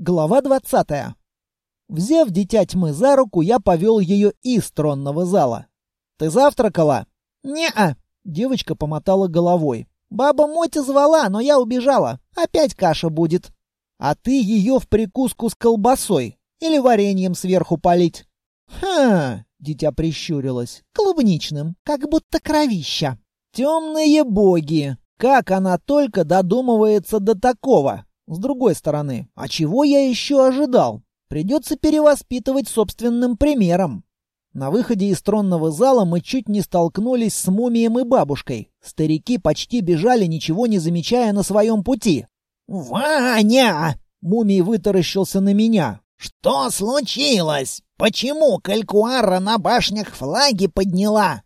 Глава двадцатая. Взяв дитя тьмы за руку, я повел ее из тронного зала. «Ты завтракала?» «Не-а», — девочка помотала головой. «Баба Мотя звала, но я убежала. Опять каша будет». «А ты ее в прикуску с колбасой или вареньем сверху полить?» «Ха!» — дитя прищурилось. «Клубничным, как будто кровища». «Темные боги! Как она только додумывается до такого!» С другой стороны, а чего я еще ожидал? Придется перевоспитывать собственным примером. На выходе из тронного зала мы чуть не столкнулись с мумием и бабушкой. Старики почти бежали, ничего не замечая на своем пути. «Ваня!» — мумий вытаращился на меня. «Что случилось? Почему Калькуара на башнях флаги подняла?»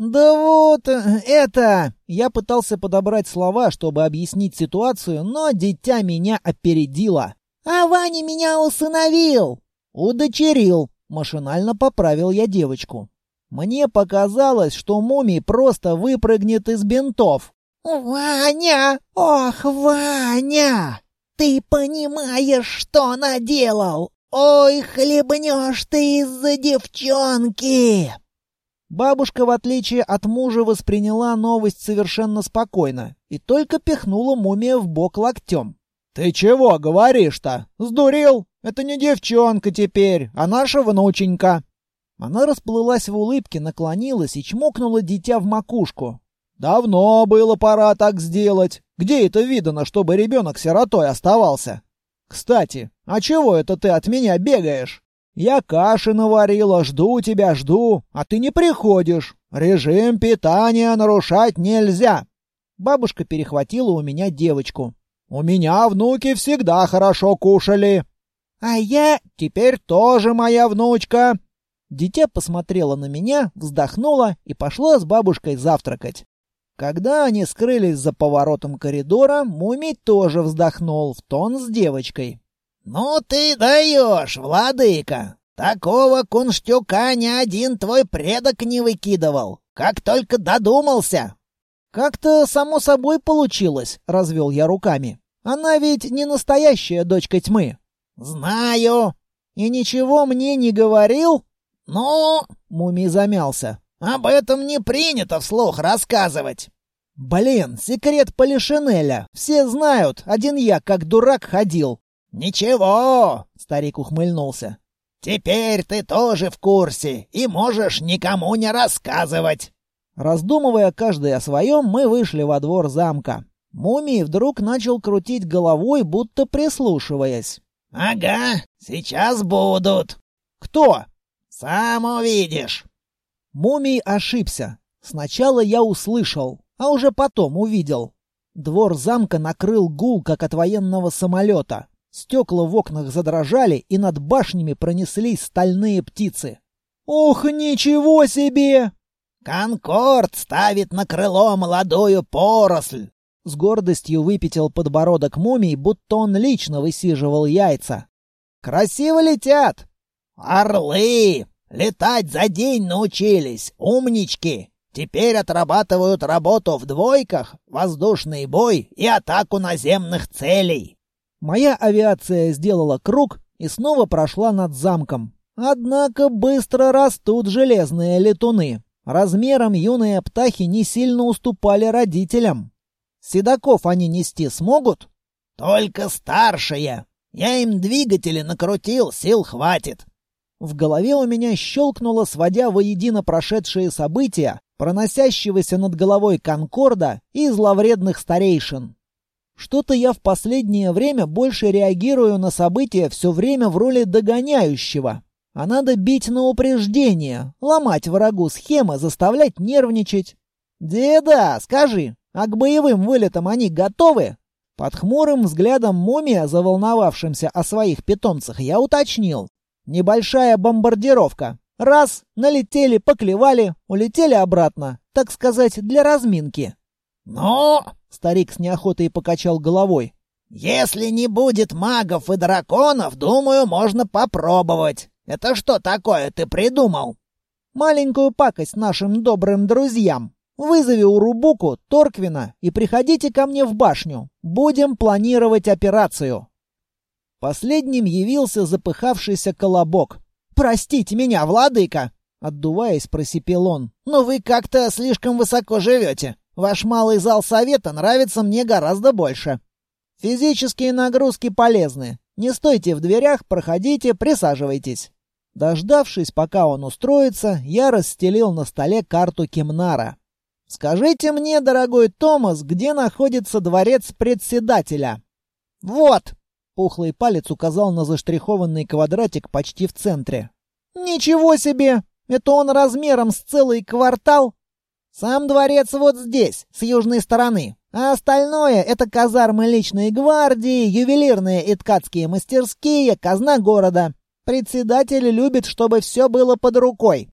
«Да вот, э, это...» Я пытался подобрать слова, чтобы объяснить ситуацию, но дитя меня опередило. «А Ваня меня усыновил!» «Удочерил!» — машинально поправил я девочку. Мне показалось, что мумий просто выпрыгнет из бинтов. «Ваня! Ох, Ваня! Ты понимаешь, что наделал? Ой, хлебнешь ты из-за девчонки!» Бабушка, в отличие от мужа, восприняла новость совершенно спокойно и только пихнула мумия в бок локтем. «Ты чего говоришь-то? Сдурел? Это не девчонка теперь, а наша внученька!» Она расплылась в улыбке, наклонилась и чмокнула дитя в макушку. «Давно было пора так сделать. Где это видано, чтобы ребенок сиротой оставался? Кстати, а чего это ты от меня бегаешь?» Я каши наварила, жду тебя, жду, а ты не приходишь. Режим питания нарушать нельзя. Бабушка перехватила у меня девочку. У меня внуки всегда хорошо кушали. А я теперь тоже моя внучка. Дитя посмотрела на меня, вздохнула и пошла с бабушкой завтракать. Когда они скрылись за поворотом коридора, Мумий тоже вздохнул в тон с девочкой. «Ну ты даешь, владыка! Такого кунштюка ни один твой предок не выкидывал, как только додумался!» «Как-то само собой получилось», — развел я руками. «Она ведь не настоящая дочка тьмы». «Знаю». «И ничего мне не говорил?» «Ну...» — Мумий замялся. «Об этом не принято вслух рассказывать». «Блин, секрет Полишинеля. Все знают, один я как дурак ходил. «Ничего!» — старик ухмыльнулся. «Теперь ты тоже в курсе и можешь никому не рассказывать!» Раздумывая каждый о своем, мы вышли во двор замка. Мумий вдруг начал крутить головой, будто прислушиваясь. «Ага, сейчас будут!» «Кто?» «Сам увидишь!» Мумий ошибся. Сначала я услышал, а уже потом увидел. Двор замка накрыл гул, как от военного самолета. Стекла в окнах задрожали, и над башнями пронеслись стальные птицы. «Ох, ничего себе!» «Конкорд ставит на крыло молодую поросль!» С гордостью выпятил подбородок мумий, будто он лично высиживал яйца. «Красиво летят!» «Орлы! Летать за день научились, умнички! Теперь отрабатывают работу в двойках, воздушный бой и атаку наземных целей!» Моя авиация сделала круг и снова прошла над замком. Однако быстро растут железные летуны. Размером юные птахи не сильно уступали родителям. Седаков они нести смогут? Только старшие. Я им двигатели накрутил, сил хватит. В голове у меня щелкнуло, сводя воедино прошедшие события, проносящегося над головой Конкорда и зловредных старейшин. Что-то я в последнее время больше реагирую на события все время в роли догоняющего. А надо бить на упреждение, ломать врагу схемы, заставлять нервничать. «Деда, скажи, а к боевым вылетам они готовы?» Под хмурым взглядом мумия, заволновавшимся о своих питомцах, я уточнил. «Небольшая бомбардировка. Раз, налетели, поклевали, улетели обратно. Так сказать, для разминки». «Ну, Старик с неохотой покачал головой. «Если не будет магов и драконов, думаю, можно попробовать. Это что такое ты придумал?» «Маленькую пакость нашим добрым друзьям. Вызови Урубуку, Торквина и приходите ко мне в башню. Будем планировать операцию». Последним явился запыхавшийся колобок. «Простите меня, владыка!» Отдуваясь, просипел он. «Но вы как-то слишком высоко живете. Ваш малый зал совета нравится мне гораздо больше. Физические нагрузки полезны. Не стойте в дверях, проходите, присаживайтесь». Дождавшись, пока он устроится, я расстелил на столе карту Кемнара. «Скажите мне, дорогой Томас, где находится дворец председателя?» «Вот!» — пухлый палец указал на заштрихованный квадратик почти в центре. «Ничего себе! Это он размером с целый квартал?» «Сам дворец вот здесь, с южной стороны. А остальное — это казармы личной гвардии, ювелирные и ткацкие мастерские, казна города. Председатель любит, чтобы все было под рукой.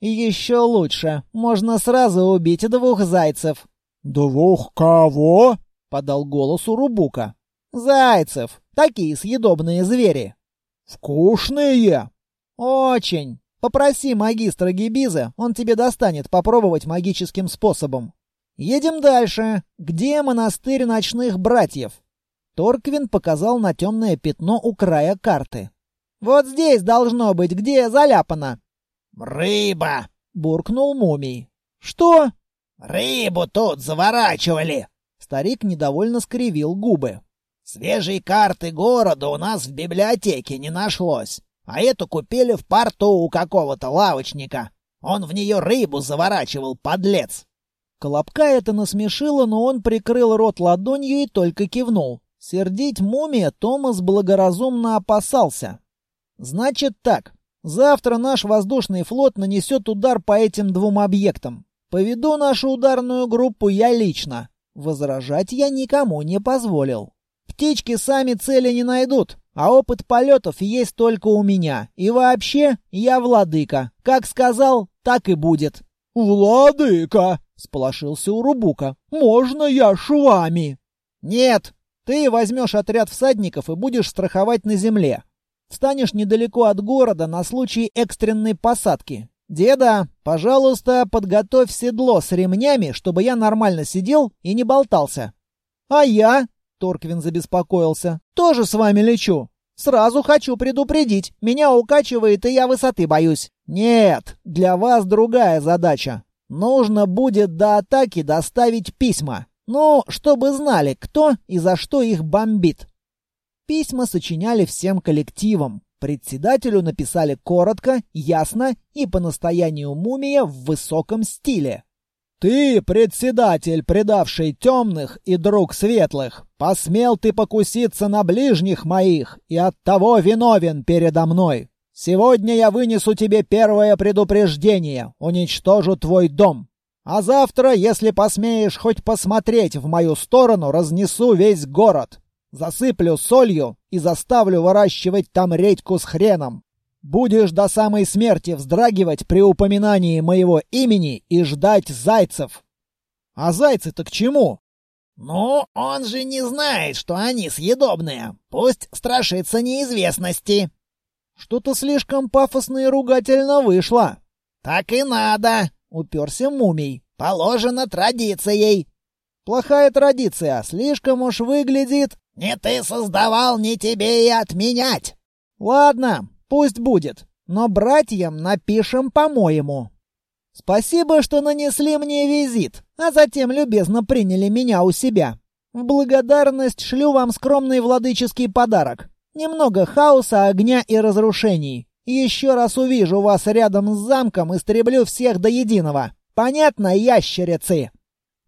И еще лучше, можно сразу убить двух зайцев. «Двух кого?» — подал голос Урубука. «Зайцев. Такие съедобные звери». «Вкусные?» «Очень. Попроси магистра Гибиза, он тебе достанет попробовать магическим способом. Едем дальше. Где монастырь ночных братьев? Торквин показал на темное пятно у края карты. Вот здесь должно быть, где заляпано. Рыба, буркнул мумий. Что? Рыбу тут заворачивали. Старик недовольно скривил губы. Свежей карты города у нас в библиотеке не нашлось, а эту купили в порту у какого-то лавочника. Он в нее рыбу заворачивал, подлец. Колобка это насмешило, но он прикрыл рот ладонью и только кивнул. Сердить мумия Томас благоразумно опасался. «Значит так. Завтра наш воздушный флот нанесет удар по этим двум объектам. Поведу нашу ударную группу я лично. Возражать я никому не позволил. Птички сами цели не найдут, а опыт полетов есть только у меня. И вообще, я владыка. Как сказал, так и будет». «Владыка!» Сполошился Урубука. «Можно я с вами?» «Нет, ты возьмешь отряд всадников и будешь страховать на земле. Встанешь недалеко от города на случай экстренной посадки. Деда, пожалуйста, подготовь седло с ремнями, чтобы я нормально сидел и не болтался». «А я?» — Торквин забеспокоился. «Тоже с вами лечу. Сразу хочу предупредить. Меня укачивает, и я высоты боюсь. Нет, для вас другая задача. Нужно будет до атаки доставить письма. Ну, чтобы знали, кто и за что их бомбит. Письма сочиняли всем коллективом. Председателю написали коротко, ясно и по настоянию мумия в высоком стиле. «Ты, председатель, предавший темных и друг светлых, посмел ты покуситься на ближних моих и оттого виновен передо мной. Сегодня я вынесу тебе первое предупреждение, уничтожу твой дом. А завтра, если посмеешь хоть посмотреть в мою сторону, разнесу весь город. Засыплю солью и заставлю выращивать там редьку с хреном. Будешь до самой смерти вздрагивать при упоминании моего имени и ждать зайцев. А зайцы-то к чему? Ну, он же не знает, что они съедобные. Пусть страшится неизвестности. Что-то слишком пафосно и ругательно вышло. Так и надо, уперся мумий. Положено традицией. Плохая традиция, слишком уж выглядит. Не ты создавал, не тебе и отменять. Ладно, пусть будет, но братьям напишем по-моему. Спасибо, что нанесли мне визит, а затем любезно приняли меня у себя. В благодарность шлю вам скромный владыческий подарок. Немного хаоса, огня и разрушений. Еще раз увижу вас рядом с замком, истреблю всех до единого. Понятно, ящерицы?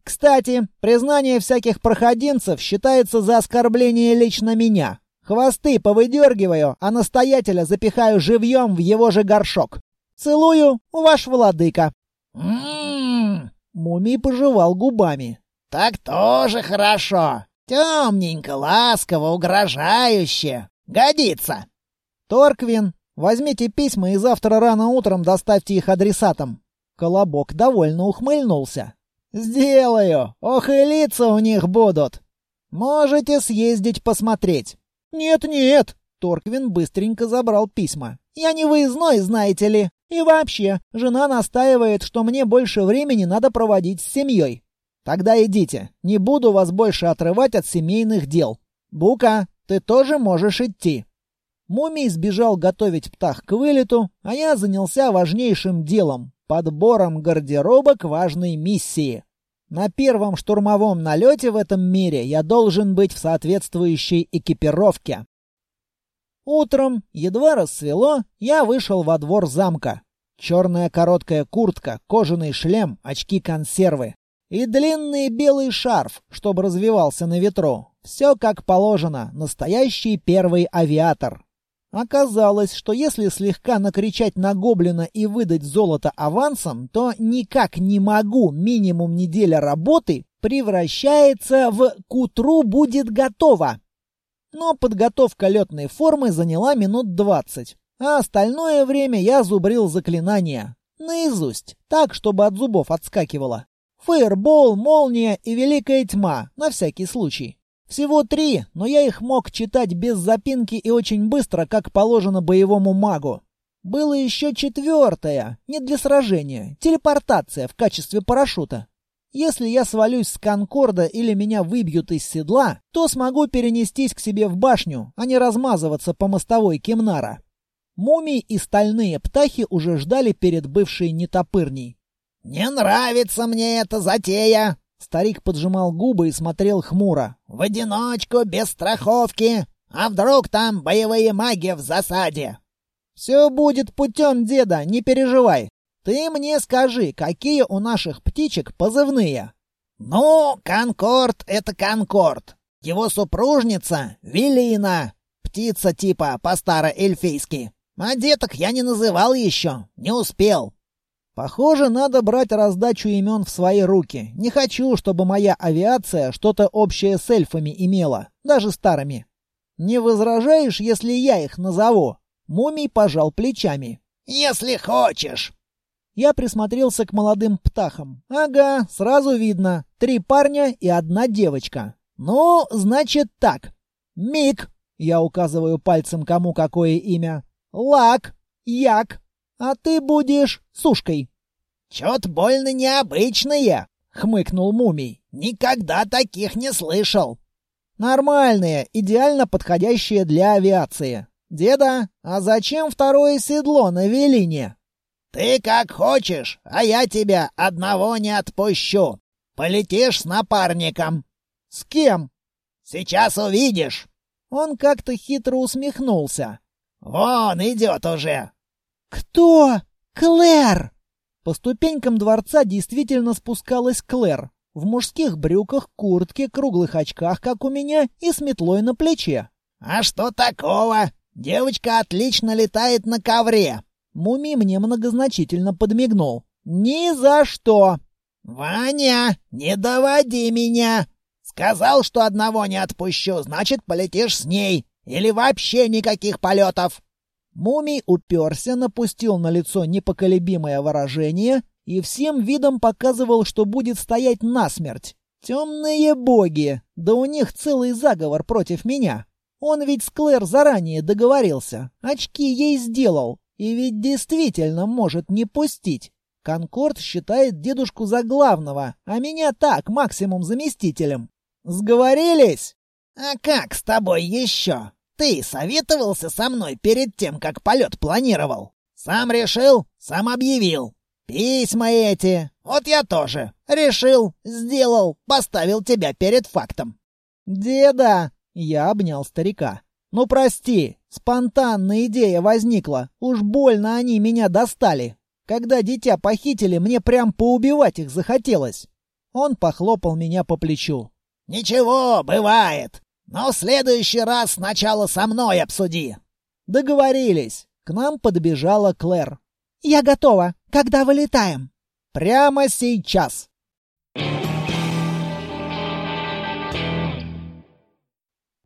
Кстати, признание всяких проходимцев считается за оскорбление лично меня. Хвосты повыдергиваю, а настоятеля запихаю живьем в его же горшок. Целую, ваш владыка. Ммм, Мумий пожевал губами. Так тоже хорошо. Темненько, ласково, угрожающе. Годится. Торквин, возьмите письма и завтра рано утром доставьте их адресатам. Колобок довольно ухмыльнулся. Сделаю. Ох и лица у них будут. Можете съездить посмотреть. Нет-нет, Торквин быстренько забрал письма. Я не выездной, знаете ли. И вообще, жена настаивает, что мне больше времени надо проводить с семьей. Тогда идите. Не буду вас больше отрывать от семейных дел. Бука, Ты тоже можешь идти». Мумий сбежал готовить птах к вылету, а я занялся важнейшим делом — подбором гардероба к важной миссии. На первом штурмовом налете в этом мире я должен быть в соответствующей экипировке. Утром, едва рассвело, я вышел во двор замка. Черная короткая куртка, кожаный шлем, очки-консервы. И длинный белый шарф, чтобы развивался на ветру. Все как положено, настоящий первый авиатор. Оказалось, что если слегка накричать на гоблина и выдать золото авансом, то никак не могу, минимум неделя работы превращается в «к утру будет готово». Но подготовка летной формы заняла минут двадцать, а остальное время я зубрил заклинания. Наизусть, так, чтобы от зубов отскакивало. Фаербол, молния и великая тьма, на всякий случай. Всего три, но я их мог читать без запинки и очень быстро, как положено боевому магу. Было еще четвертое, не для сражения, телепортация в качестве парашюта. Если я свалюсь с Конкорда или меня выбьют из седла, то смогу перенестись к себе в башню, а не размазываться по мостовой Кемнара. Мумии и стальные птахи уже ждали перед бывшей нетопырней. «Не нравится мне эта затея!» Старик поджимал губы и смотрел хмуро. «В одиночку, без страховки. А вдруг там боевые маги в засаде?» «Все будет путем, деда, не переживай. Ты мне скажи, какие у наших птичек позывные?» «Ну, Конкорд — это Конкорд. Его супружница — Велина. Птица типа по-староэльфийски. А деток я не называл еще, не успел. Похоже, надо брать раздачу имен в свои руки. Не хочу, чтобы моя авиация что-то общее с эльфами имела, даже старыми. Не возражаешь, если я их назову? Мумий пожал плечами. Если хочешь. Я присмотрелся к молодым птахам. Ага, сразу видно. Три парня и одна девочка. Ну, значит так. Мик, я указываю пальцем кому какое имя. Лак, Як, а ты будешь сушкой. Чё-то больно необычные, хмыкнул Мумий. Никогда таких не слышал. Нормальные, идеально подходящие для авиации. Деда, а зачем второе седло на Велине? Ты как хочешь, а я тебя одного не отпущу. Полетишь с напарником. С кем? Сейчас увидишь. Он как-то хитро усмехнулся. Вон идет уже. «Кто? Клэр!» По ступенькам дворца действительно спускалась Клэр. В мужских брюках, куртке, круглых очках, как у меня, и с метлой на плече. «А что такого? Девочка отлично летает на ковре!» Муми мне многозначительно подмигнул. «Ни за что!» «Ваня, не доводи меня! Сказал, что одного не отпущу, значит, полетишь с ней. Или вообще никаких полетов!» Мумий уперся, напустил на лицо непоколебимое выражение и всем видом показывал, что будет стоять насмерть. Темные боги! Да у них целый заговор против меня. Он ведь с Клэр заранее договорился, очки ей сделал, и ведь действительно может не пустить. Конкорд считает дедушку за главного, а меня так, максимум заместителем. Сговорились? А как с тобой еще? Ты советовался со мной перед тем, как полет планировал? Сам решил, сам объявил. Письма эти. Вот я тоже. Решил, сделал, поставил тебя перед фактом. Деда, я обнял старика. Ну прости, спонтанная идея возникла. Уж больно они меня достали. Когда дитя похитили, мне прям поубивать их захотелось. Он похлопал меня по плечу. Ничего, бывает. Но в следующий раз сначала со мной обсуди. Договорились. К нам подбежала Клэр. Я готова. Когда вылетаем? Прямо сейчас.